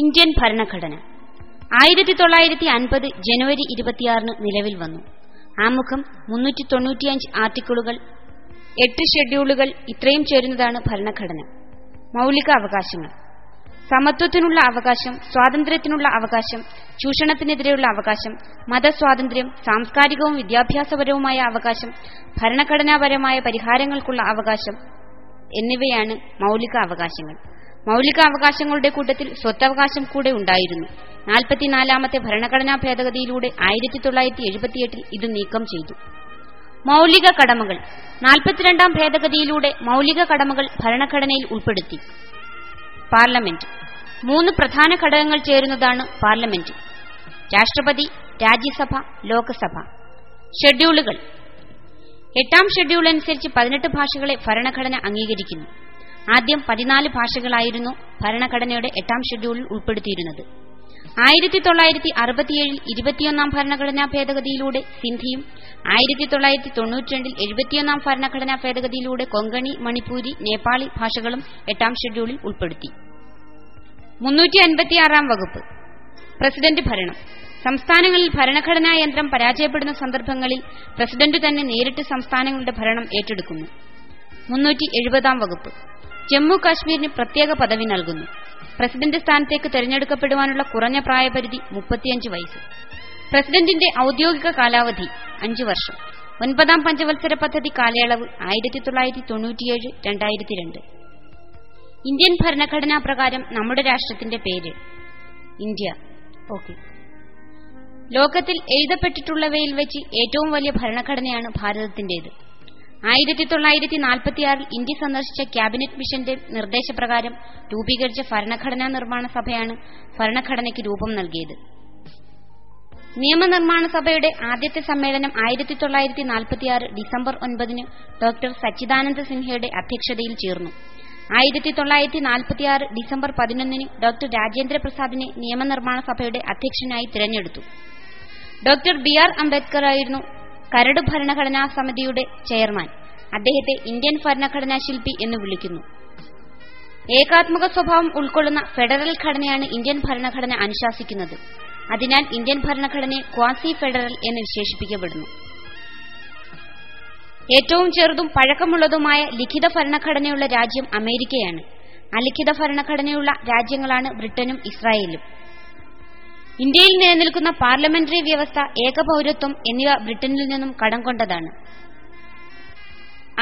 Indian ഭരണഘടന. ആയിരത്തി തൊള്ളായിരത്തി അൻപത് ജനുവരി ഇരുപത്തിയാറിന് നിലവിൽ വന്നു. ആമുഖം മുന്നൂറ്റി തൊണ്ണൂറ്റിയഞ്ച് ആർട്ടിക്കിളുകൾ എട്ട് ഷെഡ്യൂളുകൾ ഇത്രയും ചേരുന്നതാണ് ഭരണഘടന. മൌലിക അവകാശങ്ങൾ. സമത്വത്തിനുള്ള അവകാശം സ്വാതന്ത്ര്യത്തിനുള്ള അവകാശം ചൂഷണത്തിനെതിരെയുള്ള അവകാശം മതസ്വാതന്ത്ര്യം സാംസ്കാരികവും വിദ്യാഭ്യാസപരവുമായ അവകാശം ഭരണഘടനാപരമായ പരിഹാരങ്ങൾക്കുള്ള അവകാശം എന്നിവയാണ് മൌലിക അവകാശങ്ങൾ. മൌലിക അവകാശങ്ങളുടെ കൂട്ടത്തിൽ സ്വത്തവകാശം കൂടെ ഉണ്ടായിരുന്നു. നാൽപ്പത്തിനാലാമത്തെ ഭരണഘടനാ ഭേദഗതിയിലൂടെ ആയിരത്തി തൊള്ളായിരത്തി എഴുപത്തിയെട്ടിൽ ഇത് നീക്കം ചെയ്തു. മൌലിക കടമകൾ. നാൽപ്പത്തിരണ്ടാം ഭേദഗതിയിലൂടെ മൌലിക കടമകൾ ഭരണഘടനയിൽ ഉൾപ്പെടുത്തി. പാർലമെന്റ്. മൂന്ന് പ്രധാന ഘടകങ്ങൾ ചേരുന്നതാണ് പാർലമെന്റ്. രാഷ്ട്രപതി രാജ്യസഭ ലോക്സഭ. ഷെഡ്യൂളുകൾ. എട്ടാം ഷെഡ്യൂൾ അനുസരിച്ച് പതിനെട്ട് ഭാഷകളെ ഭരണഘടന അംഗീകരിക്കുന്നു. ആദ്യം പതിനാല് ഭാഷകളായിരുന്നു ഭരണഘടനയുടെ എട്ടാം ഷെഡ്യൂളിൽ ഉൾപ്പെടുത്തിയിരുന്നത്. ആയിരത്തി തൊള്ളായിരത്തി അറുപത്തിയേഴിൽ ഇരുപത്തിയൊന്നാം ഭരണഘടനാ ഭേദഗതിയിലൂടെ സിന്ധിയും ആയിരത്തി തൊള്ളായിരത്തി തൊണ്ണൂറ്റിരണ്ടിൽ എഴുപത്തിയൊന്നാം ഭരണഘടനാ ഭേദഗതിയിലൂടെ കൊങ്കണി മണിപ്പൂരി നേപ്പാളി ഭാഷകളും എട്ടാം ഷെഡ്യൂളിൽ ഉൾപ്പെടുത്തി. മുന്നൂറ്റി അൻപത്തിയാറാം വകുപ്പ്. പ്രസിഡന്റ് ഭരണം. സംസ്ഥാനങ്ങളിൽ ഭരണഘടനാ യന്ത്രം പരാജയപ്പെടുന്ന സന്ദർഭങ്ങളിൽ പ്രസിഡന്റ് തന്നെ നേരിട്ട് സംസ്ഥാനങ്ങളുടെ ഭരണം ഏറ്റെടുക്കുന്നു. മുന്നൂറ്റി എഴുപതാം വകുപ്പ്. ജമ്മു കാശ്മീരിന് പ്രത്യേക പദവി നൽകുന്നു. പ്രസിഡന്റ് സ്ഥാനത്തേക്ക് തെരഞ്ഞെടുക്കപ്പെടുവാനുള്ള കുറഞ്ഞ പ്രായപരിധി മുപ്പത്തിയഞ്ച് വയസ്സ്. പ്രസിഡന്റിന്റെ ഔദ്യോഗിക കാലാവധി അഞ്ചു വർഷം. ഒൻപതാം പഞ്ചവത്സര പദ്ധതി കാലയളവ് ആയിരത്തി തൊള്ളായിരത്തി തൊണ്ണൂറ്റിയേഴ് രണ്ടായിരത്തി രണ്ട്. ഇന്ത്യൻ ഭരണഘടനാ പ്രകാരം നമ്മുടെ രാഷ്ട്രത്തിന്റെ പേര് ഇന്ത്യ. ഓക്കെ. ലോകത്തിൽ എഴുതപ്പെട്ടിട്ടുള്ളവയിൽ വെച്ച് ഏറ്റവും വലിയ ഭരണഘടനയാണ് ഭാരതത്തിന്റേത്. ആയിരത്തി തൊള്ളായിരത്തി നാൽപ്പത്തിയാറിൽ ഇന്ത്യ സന്ദർശിച്ച ക്യാബിനറ്റ് മിഷന്റെ നിർദ്ദേശപ്രകാരം രൂപീകരിച്ച ഭരണഘടനാ നിർമ്മാണ സഭയാണ് ഭരണഘടനയ്ക്ക് രൂപം നൽകിയത്. നിയമനിർമ്മാണ സഭയുടെ ആദ്യത്തെ സമ്മേളനം ആയിരത്തി തൊള്ളായിരത്തി നാൽപ്പത്തിയാറ് ഡിസംബർ ഒൻപതിന് ഡോക്ടർ സച്ചിദാനന്ദ സിൻഹയുടെ അധ്യക്ഷതയിൽ ചേർന്നു. ആയിരത്തി തൊള്ളായിരത്തി നാൽപ്പത്തിയാറ് ഡിസംബർ പതിനൊന്നിന് ഡോക്ടർ രാജേന്ദ്ര പ്രസാദിനെ നിയമനിർമ്മാണ സഭയുടെ അധ്യക്ഷനായി തിരഞ്ഞെടുത്തു. ഡോക്ടർ ബി ആർ അംബേദ്കർ ആയിരുന്നു കരട് ഭരണഘടനാ സമിതിയുടെ ചെയർമാൻ. അദ്ദേഹത്തെ ഇന്ത്യൻ ഭരണഘടനാ ശില്പി എന്ന് വിളിക്കുന്നു. ഏകാത്മക സ്വഭാവം ഉൾക്കൊള്ളുന്ന ഫെഡറൽ ഘടനയാണ് ഇന്ത്യൻ ഭരണഘടന അനുശാസിക്കുന്നത്. അതിനാൽ ഇന്ത്യൻ ഭരണഘടനയെ ക്വാസി ഫെഡറൽ എന്ന് വിശേഷിപ്പിക്കപ്പെടുന്നു. ഏറ്റവും ചെറുതും പഴക്കമുള്ളതുമായ ലിഖിത ഭരണഘടനയുള്ള രാജ്യം അമേരിക്കയാണ്. അലിഖിത ഭരണഘടനയുള്ള രാജ്യങ്ങളാണ് ബ്രിട്ടനും ഇസ്രായേലും. ഇന്ത്യയിൽ നിലനിൽക്കുന്ന പാർലമെന്ററി വ്യവസ്ഥ ഏകപൌരത്വം എന്നിവ ബ്രിട്ടനിൽ നിന്നും കടം കൊണ്ടതാണ്.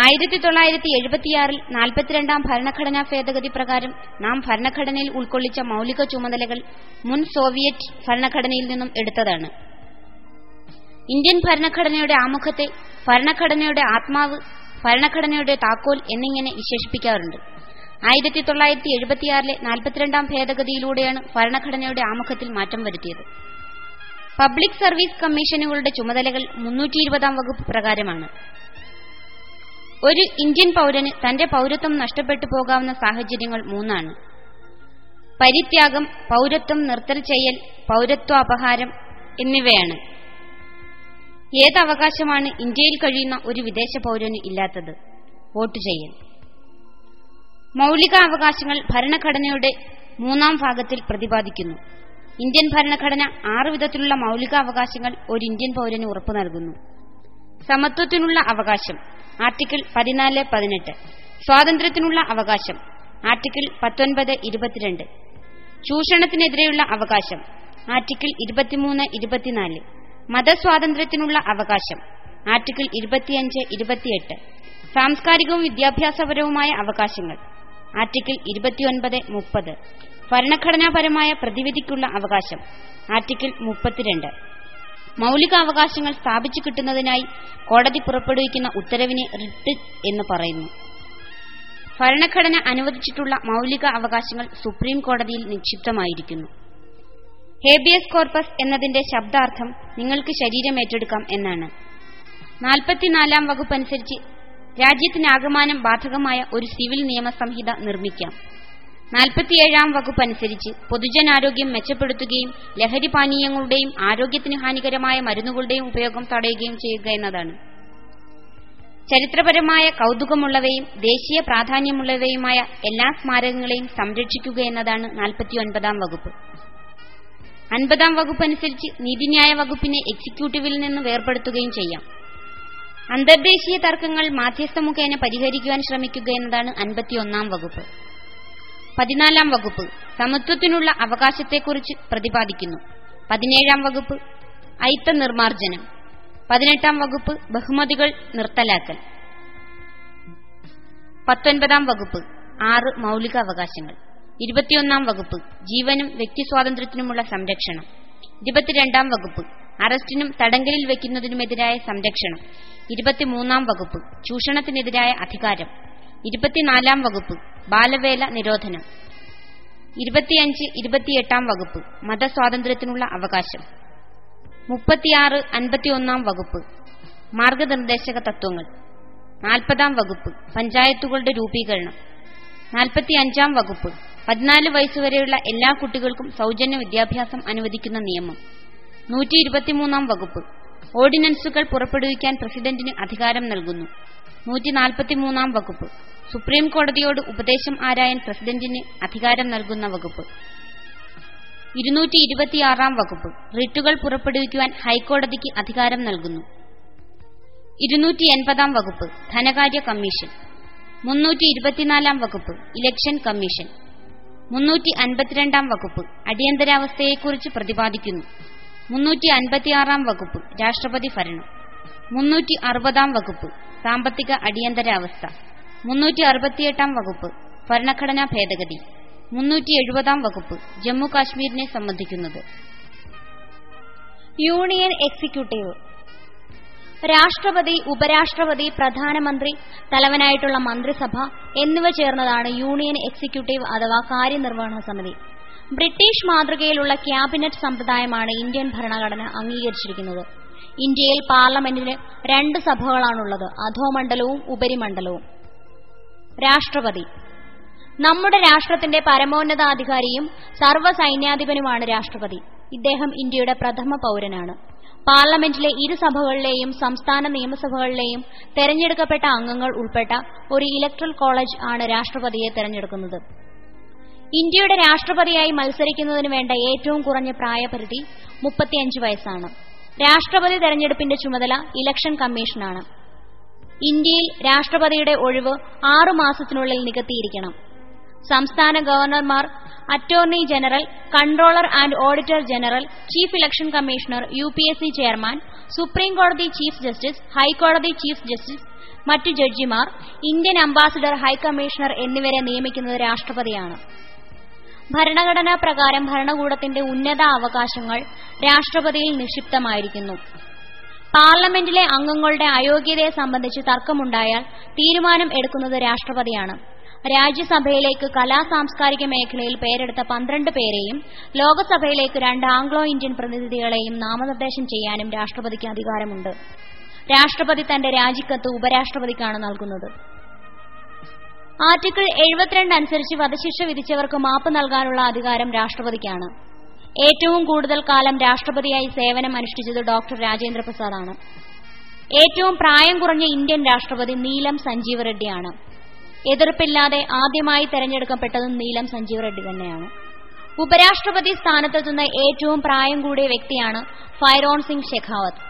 ആയിരത്തി തൊള്ളായിരത്തി എഴുപത്തിയാറിൽ നാൽപ്പത്തിരണ്ടാം ഭരണഘടനാ ഭേദഗതി പ്രകാരം നാം ഭരണഘടനയിൽ ഉൾക്കൊള്ളിച്ച മൌലിക ചുമതലകൾ മുൻ സോവിയറ്റ് ഭരണഘടനയിൽ നിന്നും എടുത്തതാണ്. ഇന്ത്യൻ ഭരണഘടനയുടെ ആമുഖത്തെ ഭരണഘടനയുടെ ആത്മാവ് ഭരണഘടനയുടെ താക്കോൽ എന്നിങ്ങനെ വിശേഷിപ്പിക്കാറുണ്ട്. ആയിരത്തി തൊള്ളായിരത്തി എഴുപത്തിയാറിലെ നാൽപ്പത്തിരണ്ടാം ഭേദഗതിയിലൂടെയാണ് ഭരണഘടനയുടെ ആമുഖത്തിൽ മാറ്റം വരുത്തിയത്. പബ്ലിക് സർവീസ് കമ്മീഷനുകളുടെ ചുമതലകൾ മുന്നൂറ്റി ഇരുപതാം വകുപ്പ് പ്രകാരമാണ്. ഒരു ഇന്ത്യൻ പൌരന് തന്റെ പൌരത്വം നഷ്ടപ്പെട്ടു പോകാവുന്ന സാഹചര്യങ്ങൾ മൂന്നാണ്. പരിത്യാഗം പൌരത്വം നിർത്തൽ ചെയ്യൽ പൌരത്വ അപഹാരം എന്നിവയാണ്. ഏതവകാശമാണ് ഇന്ത്യയിൽ കഴിയുന്ന ഒരു വിദേശ പൌരന് ഇല്ലാത്തത്? വോട്ട് ചെയ്യൽ. മൌലിക അവകാശങ്ങൾ ഭരണഘടനയുടെ മൂന്നാം ഭാഗത്തിൽ പ്രതിപാദിക്കുന്നു. ഇന്ത്യൻ ഭരണഘടന ആറ് വിധത്തിലുള്ള മൌലികാവകാശങ്ങൾ ഒരു ഇന്ത്യൻ പൌരന് ഉറപ്പു നൽകുന്നു. സമത്വത്തിനുള്ള അവകാശം ആർട്ടിക്കിൾ പതിനാല് പതിനെട്ട്. സ്വാതന്ത്ര്യത്തിനുള്ള അവകാശം ആർട്ടിക്കിൾ പത്തൊൻപത് ഇരുപത്തിരണ്ട്. ചൂഷണത്തിനെതിരെയുള്ള അവകാശം ആർട്ടിക്കിൾ ഇരുപത്തിമൂന്ന് ഇരുപത്തിനാല്. മതസ്വാതന്ത്ര്യത്തിനുള്ള അവകാശം ആർട്ടിക്കിൾ ഇരുപത്തിയഞ്ച് ഇരുപത്തിയെട്ട്. സാംസ്കാരികവും വിദ്യാഭ്യാസപരവുമായ അവകാശങ്ങൾ ആർട്ടിക്കിൾ ഇരുപത്തിയൊൻപത് മുപ്പത്. ഭരണഘടനാപരമായ പ്രതിവിധിക്കുള്ള അവകാശം ആർട്ടിക്കിൾ മുപ്പത്തിരണ്ട്. മൌലികാവകാശങ്ങൾ സ്ഥാപിച്ചു കിട്ടുന്നതിനായി കോടതി പുറപ്പെടുവിക്കുന്ന ഉത്തരവിനെ റിട്ട് എന്ന് പറയുന്നു. ഭരണഘടന അനുവദിച്ചിട്ടുള്ള മൌലിക അവകാശങ്ങൾ സുപ്രീം കോടതിയിൽ നിക്ഷിപ്തമായിരിക്കുന്നു. ഹേബിയസ് കോർപ്പസ് എന്നതിന്റെ ശബ്ദാർത്ഥം നിങ്ങൾക്ക് ശരീരം ഏറ്റെടുക്കാം എന്നാണ്. നാൽപ്പത്തിനാലാം വകുപ്പനുസരിച്ച് രാജ്യത്തിനാകമാനം ബാധകമായ ഒരു സിവിൽ നിയമ സംഹിത നിർമ്മിക്കാം. നാൽപ്പത്തിയേഴാം വകുപ്പനുസരിച്ച് പൊതുജനാരോഗ്യം മെച്ചപ്പെടുത്തുകയും ലഹരി പാനീയങ്ങളുടെയും ആരോഗ്യത്തിന് ഹാനികരമായ മരുന്നുകളുടെയും ഉപയോഗം തടയുകയും ചെയ്യുക എന്നതാണ്. ചരിത്രപരമായ കൗതുകമുള്ളവയും ദേശീയ പ്രാധാന്യമുള്ളവയുമായ എല്ലാ സ്മാരകങ്ങളെയും സംരക്ഷിക്കുക എന്നതാണ് നാൽപ്പത്തിയൊൻപതാം വകുപ്പ്. അൻപതാം വകുപ്പ് അനുസരിച്ച് നീതിന്യായ വകുപ്പിനെ എക്സിക്യൂട്ടീവിൽ നിന്ന് വേർപെടുത്തുകയും ചെയ്യാം. അന്തർദേശീയ തർക്കങ്ങൾ മാധ്യസ്ഥ മുഖേന പരിഹരിക്കുവാൻ ശ്രമിക്കുക എന്നതാണ് അൻപത്തിയൊന്നാം വകുപ്പ്. പതിനാലാം വകുപ്പ് സമത്വത്തിനുള്ള അവകാശത്തെക്കുറിച്ച് പ്രതിപാദിക്കുന്നു. പതിനേഴാം വകുപ്പ് ഐത്ത നിർമാർജനം പതിനെട്ടാം വകുപ്പ് ബഹുമതികൾ നിർത്തലാക്കൽ. പത്തൊൻപതാം വകുപ്പ് ആറ് മൌലിക അവകാശങ്ങൾ ഇരുപത്തിയൊന്നാം വകുപ്പ് ജീവനും വ്യക്തിസ്വാതന്ത്ര്യത്തിനുമുള്ള സംരക്ഷണം. ഇരുപത്തിരണ്ടാം വകുപ്പ് അറസ്റ്റിനും തടങ്കലിൽ വയ്ക്കുന്നതിനുമെതിരായ സംരക്ഷണം. ഇരുപത്തിമൂന്നാം വകുപ്പ്. ചൂഷണത്തിനെതിരായ അധികാരം. ഇരുപത്തിനാലാം വകുപ്പ്. ബാലവേല നിരോധനം. ഇരുപത്തിയഞ്ച് ഇരുപത്തിയെട്ടാം വകുപ്പ്. മതസ്വാതന്ത്ര്യത്തിനുള്ള അവകാശം. മുപ്പത്തിയാറ് അൻപത്തിയൊന്നാം വകുപ്പ്. മാർഗനിർദ്ദേശക തത്വങ്ങൾ. നാൽപ്പതാം വകുപ്പ്. പഞ്ചായത്തുകളുടെ രൂപീകരണം. നാൽപ്പത്തിയഞ്ചാം വകുപ്പ്. പതിനാല് വയസ്സുവരെയുള്ള എല്ലാ കുട്ടികൾക്കും സൗജന്യ വിദ്യാഭ്യാസം അനുവദിക്കുന്ന നിയമം. നൂറ്റി ഇരുപത്തിമൂന്നാം വകുപ്പ്. ഓർഡിനൻസുകൾ പുറപ്പെടുവിക്കാൻ പ്രസിഡന്റിന് അധികാരം നൽകുന്നു. നൂറ്റി നാൽപ്പത്തിമൂന്നാം വകുപ്പ്. സുപ്രീം കോടതിയോട് ഉപദേശം ആരായാൻ പ്രസിഡന്റിന് അധികാരം നൽകുന്ന വകുപ്പ്. ഇരുന്നൂറ്റി ഇരുപത്തിയാറാം വകുപ്പ്. റിട്ടുകൾ പുറപ്പെടുവിക്കുവാൻ ഹൈക്കോടതിക്ക് അധികാരം നൽകുന്നു. ഇരുന്നൂറ്റി എൺപതാം വകുപ്പ്. ധനകാര്യ കമ്മീഷൻ. മുന്നൂറ്റി ഇരുപത്തിനാലാം വകുപ്പ്. Election commission. മുന്നൂറ്റി അൻപത്തിരണ്ടാം വകുപ്പ്. അടിയന്തരാവസ്ഥയെക്കുറിച്ച് പ്രതിപാദിക്കുന്നു. മുന്നൂറ്റി അൻപത്തിയാറാം വകുപ്പ് രാഷ്ട്രപതി ഭരണം. മുന്നൂറ്റി അറുപതാം വകുപ്പ് സാമ്പത്തിക അടിയന്തരാവസ്ഥ. മുന്നൂറ്റി അറുപത്തിയെട്ടാം വകുപ്പ് ഭരണഘടനാ ഭേദഗതി. മുന്നൂറ്റി എഴുപതാം വകുപ്പ് ജമ്മു കാശ്മീരിനെ സംബന്ധിക്കുന്നത്. Union executive. രാഷ്ട്രപതി ഉപരാഷ്ട്രപതി പ്രധാനമന്ത്രി തലവനായിട്ടുള്ള മന്ത്രിസഭ എന്നിവ ചേർന്നതാണ് യൂണിയൻ എക്സിക്യൂട്ടീവ് അഥവാ കാര്യനിർവഹണ സമിതി. ബ്രിട്ടീഷ് മാതൃകയിലുള്ള ക്യാബിനറ്റ് സമ്പ്രദായമാണ് ഇന്ത്യൻ ഭരണഘടന അംഗീകരിച്ചിരിക്കുന്നത്. ഇന്ത്യയിൽ പാർലമെന്റിന് രണ്ട് സഭകളാണുള്ളത്. അധോമണ്ഡലവും ഉപരിമണ്ഡലവും. രാഷ്ട്രപതി. നമ്മുടെ രാഷ്ട്രത്തിന്റെ പരമോന്നതാധികാരിയും സർവസൈന്യാധിപനുമാണ് രാഷ്ട്രപതി. ഇദ്ദേഹം ഇന്ത്യയുടെ പ്രഥമ പൌരനാണ്. പാർലമെന്റിലെ ഇരു സഭകളിലെയും സംസ്ഥാന നിയമസഭകളിലെയും തെരഞ്ഞെടുക്കപ്പെട്ട അംഗങ്ങൾ ഉൾപ്പെട്ട ഒരു ഇലക്ട്രൽ കോളേജ് ആണ് രാഷ്ട്രപതിയെ തെരഞ്ഞെടുക്കുന്നത്. ഇന്ത്യയുടെ രാഷ്ട്രപതിയായി മത്സരിക്കുന്നതിന് വേണ്ട ഏറ്റവും കുറഞ്ഞ പ്രായപരിധി മുപ്പത്തിയഞ്ച് വയസ്സാണ്. രാഷ്ട്രപതി തെരഞ്ഞെടുപ്പിന്റെ ചുമതല ഇലക്ഷൻ കമ്മീഷനാണ്. ഇന്ത്യയിൽ രാഷ്ട്രപതിയുടെ ഒഴിവ് ആറു മാസത്തിനുള്ളിൽ നികത്തിയിരിക്കണം. സംസ്ഥാന ഗവർണർമാർ attorney general controller and auditor general chief election commissioner U P S C chairman supreme കോടതി ചീഫ് ജസ്റ്റിസ് ഹൈക്കോടതി ചീഫ് ജസ്റ്റിസ് മറ്റു ജഡ്ജിമാർ ഇന്ത്യൻ അംബാസിഡർ ഹൈക്കമ്മീഷണർ എന്നിവരെ നിയമിക്കുന്നത് രാഷ്ട്രപതിയാണ്. ഭരണഘടനാ പ്രകാരം ഭരണകൂടത്തിന്റെ ഉന്നത അവകാശങ്ങൾ രാഷ്ട്രപതിയിൽ നിക്ഷിപ്തമായിരിക്കുന്നു. പാർലമെന്റിലെ അംഗങ്ങളുടെ അയോഗ്യതയെ സംബന്ധിച്ച് തർക്കമുണ്ടായാൽ തീരുമാനം എടുക്കുന്നത് രാഷ്ട്രപതിയാണ്. രാജ്യസഭയിലേക്ക് കലാ സാംസ്കാരിക മേഖലയിൽ പേരെടുത്ത പന്ത്രണ്ട് പേരെയും ലോകസഭയിലേക്ക് രണ്ട് ആംഗ്ലോ ഇന്ത്യൻ പ്രതിനിധികളെയും നാമനിർദ്ദേശം ചെയ്യാനും രാഷ്ട്രപതിക്ക് അധികാരമുണ്ട്. രാഷ്ട്രപതി തന്റെ രാജിക്കത്ത് ഉപരാഷ്ട്രപതിക്കാണ് നൽകുന്നത്. ആർട്ടിക്കിൾ എഴുപത്തിരണ്ട് അനുസരിച്ച് വധശിക്ഷ വിധിച്ചവർക്ക് മാപ്പ് നൽകാനുള്ള അധികാരം രാഷ്ട്രപതിക്കാണ്. ഏറ്റവും കൂടുതൽ കാലം രാഷ്ട്രപതിയായി സേവനം അനുഷ്ഠിച്ചത് ഡോക്ടർ രാജേന്ദ്ര പ്രസാദാണ്. ഏറ്റവും പ്രായം കുറഞ്ഞ ഇന്ത്യൻ രാഷ്ട്രപതി നീലം സഞ്ജീവ് റെഡ്ഡിയാണ്. എതിർപ്പില്ലാതെ ആദ്യമായി തെരഞ്ഞെടുക്കപ്പെട്ടതും നീലം സഞ്ജീവ് റെഡ്ഡി തന്നെയാണ്. ഉപരാഷ്ട്രപതി സ്ഥാനത്തെത്തുന്ന ഏറ്റവും പ്രായം കൂടിയ വ്യക്തിയാണ് ഫൈറോൺ സിംഗ് ഷെഖാവത്ത്.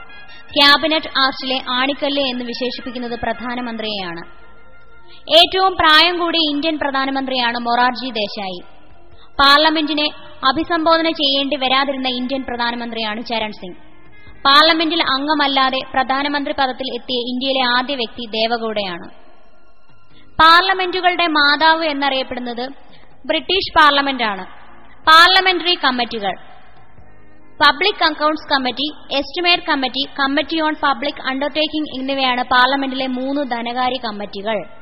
ക്യാബിനറ്റ് ആർട്ടിലെ ആണിക്കല്ല് എന്ന് വിശേഷിപ്പിക്കുന്നത് പ്രധാനമന്ത്രിയെയാണ്. ഏറ്റവും പ്രായം കൂടിയ ഇന്ത്യൻ പ്രധാനമന്ത്രിയാണ് മൊറാർജി ദേശായി. പാർലമെന്റിനെ അഭിസംബോധന ചെയ്യേണ്ടി വരാതിരുന്ന ഇന്ത്യൻ പ്രധാനമന്ത്രിയാണ് ചരൺ സിംഗ്. പാർലമെന്റിൽ അംഗമല്ലാതെ പ്രധാനമന്ത്രി പദത്തിൽ എത്തിയ ഇന്ത്യയിലെ ആദ്യ വ്യക്തി ദേവഗൌഡയാണ്. പാർലമെന്റുകളുടെ മാതാവ് എന്നറിയപ്പെടുന്നത് ബ്രിട്ടീഷ് പാർലമെന്റാണ്. പാർലമെന്ററി കമ്മിറ്റികൾ. Public accounts committee estimate committee committee on public undertaking എന്നിവയാണ് പാർലമെന്റിലെ മൂന്ന് ധനകാര്യ കമ്മിറ്റികൾ.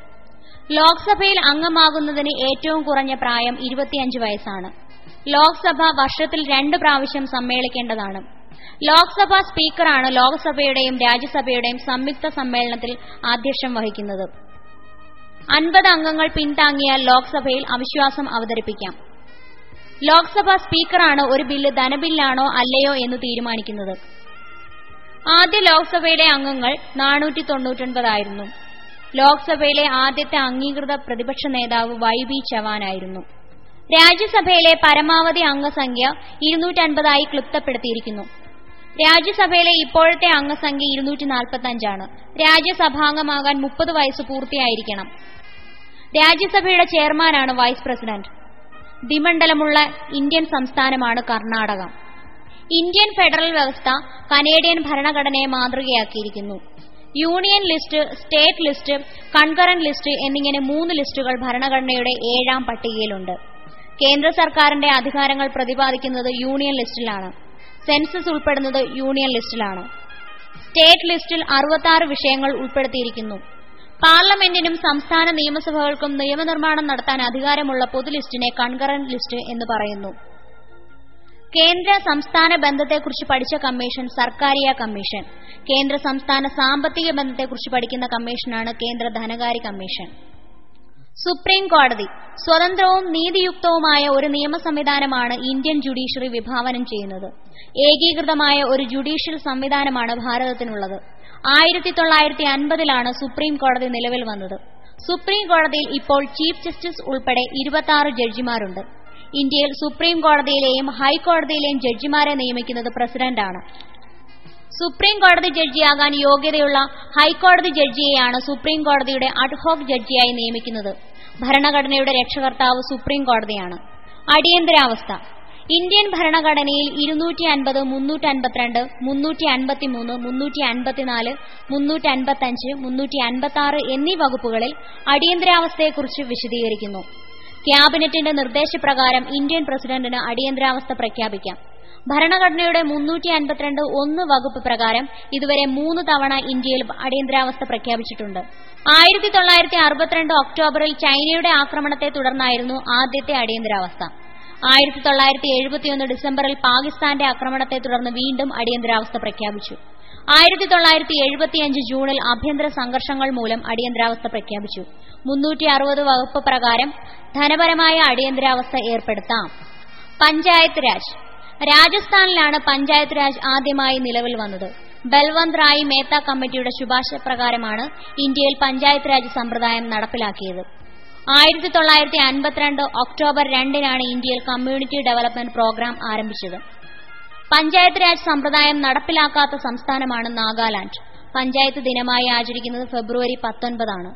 ലോക്സഭയിൽ അംഗമാകുന്നതിന് ഏറ്റവും കുറഞ്ഞ പ്രായം ഇരുപത്തിയഞ്ച് വയസ്സാണ്. ലോക്സഭ വർഷത്തിൽ രണ്ട് പ്രാവശ്യം സമ്മേളിക്കേണ്ടതാണ്. ലോക്സഭാ സ്പീക്കറാണ് ലോക്സഭയുടെയും രാജ്യസഭയുടെയും സംയുക്ത സമ്മേളനത്തിൽ അധ്യക്ഷം വഹിക്കുന്നത്. അൻപത് അംഗങ്ങൾ പിന്താങ്ങിയാൽ ലോക്സഭയിൽ അവിശ്വാസം അവതരിപ്പിക്കാം. ലോക്സഭാ സ്പീക്കറാണ് ഒരു ബില്ല് ധനബില്ലാണോ അല്ലയോ എന്ന് തീരുമാനിക്കുന്നത്. ആദ്യ ലോക്സഭയുടെ അംഗങ്ങൾ നാനൂറ്റി തൊണ്ണൂറ്റൊൻപതായിരുന്നു ലോക്സഭയിലെ ആദ്യത്തെ അംഗീകൃത പ്രതിപക്ഷ നേതാവ് വൈ ബി ചവാനായിരുന്നു. രാജ്യസഭയിലെ പരമാവധി അംഗസംഖ്യ ഇരുന്നൂറ്റൻപതായി ക്ലിപ്തപ്പെടുത്തിയിരിക്കുന്നു. രാജ്യസഭയിലെ ഇപ്പോഴത്തെ അംഗസംഖ്യ ഇരുന്നൂറ്റി നാൽപ്പത്തഞ്ചാണ് രാജ്യസഭാംഗമാകാൻ മുപ്പത് വയസ്സ് പൂർത്തിയായിരിക്കണം. രാജ്യസഭയുടെ ചെയർമാനാണ് വൈസ് പ്രസിഡന്റ്. ദ്വിമണ്ഡലമുള്ള ഇന്ത്യൻ സംസ്ഥാനമാണ് കർണാടക. ഇന്ത്യൻ ഫെഡറൽ വ്യവസ്ഥ കനേഡിയൻ ഭരണഘടനയെ മാതൃകയാക്കിയിരിക്കുന്നു. Union list state list concurrent list എന്നിങ്ങനെ മൂന്ന് ലിസ്റ്റുകൾ ഭരണഘടനയുടെ ഏഴാം പട്ടികയിലുണ്ട്. കേന്ദ്ര സർക്കാരിന്റെ അധികാരങ്ങൾ പ്രതിപാദിക്കുന്നത് യൂണിയൻ ലിസ്റ്റിലാണ്. സെൻസസ് ഉൾപ്പെടുന്നത് യൂണിയൻ ലിസ്റ്റിലാണ്. സ്റ്റേറ്റ് ലിസ്റ്റിൽ അറുപത്തി വിഷയങ്ങൾ ഉൾപ്പെടുത്തിയിരിക്കുന്നു. പാർലമെന്റിനും സംസ്ഥാന നിയമസഭകൾക്കും നിയമനിർമ്മാണം നടത്താൻ അധികാരമുള്ള പൊതു ലിസ്റ്റിനെ കൺകറന്റ് ലിസ്റ്റ് എന്ന് പറയുന്നു. കേന്ദ്ര സംസ്ഥാന ബന്ധത്തെക്കുറിച്ച് പഠിച്ച കമ്മീഷൻ സർക്കാരിയ കമ്മീഷൻ. കേന്ദ്ര സംസ്ഥാന സാമ്പത്തിക ബന്ധത്തെക്കുറിച്ച് പഠിക്കുന്ന കമ്മീഷനാണ് കേന്ദ്ര ധനകാര്യ കമ്മീഷൻ. സുപ്രീം കോടതി സ്വതന്ത്രവും നീതിയുക്തവുമായ ഒരു നിയമ സംവിധാനമാണ് ഇന്ത്യൻ ജുഡീഷ്യറി വിഭാവനം ചെയ്യുന്നത്. ഏകീകൃതമായ ഒരു ജുഡീഷ്യൽ സംവിധാനമാണ് ഭാരതത്തിനുള്ളത്. ആയിരത്തി തൊള്ളായിരത്തി അൻപതിലാണ് സുപ്രീം കോടതി നിലവിൽ വന്നത്. സുപ്രീം കോടതിയിൽ ഇപ്പോൾ ചീഫ് ജസ്റ്റിസ് ഉൾപ്പെടെ ഇരുപത്തി ജഡ്ജിമാരുണ്ട്. ഇന്ത്യയിൽ സുപ്രീം കോടതിയിലെയും ഹൈക്കോടതിയിലെയും ജഡ്ജിമാരെ നിയമിക്കുന്നത് പ്രസിഡന്റാണ്. സുപ്രീം കോടതി ജഡ്ജിയാകാൻ യോഗ്യതയുള്ള ഹൈക്കോടതി ജഡ്ജിയെയാണ് സുപ്രീം കോടതിയുടെ അഡ്ഹോക് ജഡ്ജിയായി നിയമിക്കുന്നത്. ഭരണഘടനയുടെ രക്ഷകർത്താവ് സുപ്രീം കോടതിയാണ്. അടിയന്തരാവസ്ഥ. ഇന്ത്യൻ ഭരണഘടനയിൽ ഇരുന്നൂറ്റി അൻപത് മുന്നൂറ്റി അൻപത്തിരണ്ട് മുന്നൂറ്റി അൻപത്തിമൂന്ന് മുന്നൂറ്റി അൻപത്തിനാല് മുന്നൂറ്റി അൻപത്തഞ്ച് മുന്നൂറ്റി അൻപത്തി ആറ് എന്നീ വകുപ്പുകളിൽ അടിയന്തരാവസ്ഥയെക്കുറിച്ച് വിശദീകരിക്കുന്നു. ക്യാബിനറ്റിന്റെ നിർദ്ദേശപ്രകാരം ഇന്ത്യൻ പ്രസിഡന്റിന് അടിയന്തരാവസ്ഥ പ്രഖ്യാപിക്കാം. ഭരണഘടനയുടെ മുന്നൂറ്റി അൻപത്തിരണ്ട് ഒന്ന് വകുപ്പ് പ്രകാരം ഇതുവരെ മൂന്ന് തവണ ഇന്ത്യയിൽ അടിയന്തരാവസ്ഥ പ്രഖ്യാപിച്ചിട്ടുണ്ട്. ആയിരത്തി തൊള്ളായിരത്തി അറുപത്തിരണ്ട് ഒക്ടോബറിൽ ചൈനയുടെ ആക്രമണത്തെ തുടർന്നായിരുന്നു ആദ്യത്തെ അടിയന്തരാവസ്ഥ. ആയിരത്തി തൊള്ളായിരത്തി എഴുപത്തിയൊന്ന് ഡിസംബറിൽ പാകിസ്ഥാന്റെ ആക്രമണത്തെ തുടർന്ന് വീണ്ടും അടിയന്തരാവസ്ഥ പ്രഖ്യാപിച്ചു. ആയിരത്തി തൊള്ളായിരത്തി എഴുപത്തിയഞ്ച് ജൂണിൽ ആഭ്യന്തര സംഘർഷങ്ങൾ മൂലം അടിയന്തരാവസ്ഥ പ്രഖ്യാപിച്ചു. മുന്നൂറ്റി അറുപത് വകുപ്പ് പ്രകാരം ധനപരമായ അടിയന്തരാവസ്ഥ ഏർപ്പെടുത്താം. പഞ്ചായത്ത് രാജ്. രാജസ്ഥാനിലാണ് പഞ്ചായത്ത് രാജ് ആദ്യമായി നിലവിൽ വന്നത്. ബൽവന്ത് റായി മേത്ത കമ്മിറ്റിയുടെ ശുപാർശ പ്രകാരമാണ് ഇന്ത്യയിൽ പഞ്ചായത്ത് രാജ് സമ്പ്രദായം നടപ്പിലാക്കിയത്. ആയിരത്തി തൊള്ളായിരത്തി അൻപത്തിരണ്ട് ഒക്ടോബർ രണ്ടിനാണ് ഇന്ത്യയിൽ കമ്മ്യൂണിറ്റി ഡെവലപ്മെന്റ് പ്രോഗ്രാം ആരംഭിച്ചത്. പഞ്ചായത്ത് രാജ് സമ്പ്രദായം നടപ്പിലാക്കാത്ത സംസ്ഥാനമാണ് നാഗാലാന്റ് പഞ്ചായത്ത് ദിനമായി ആചരിക്കുന്നത് ഫെബ്രുവരി പത്തൊൻപതാണ്.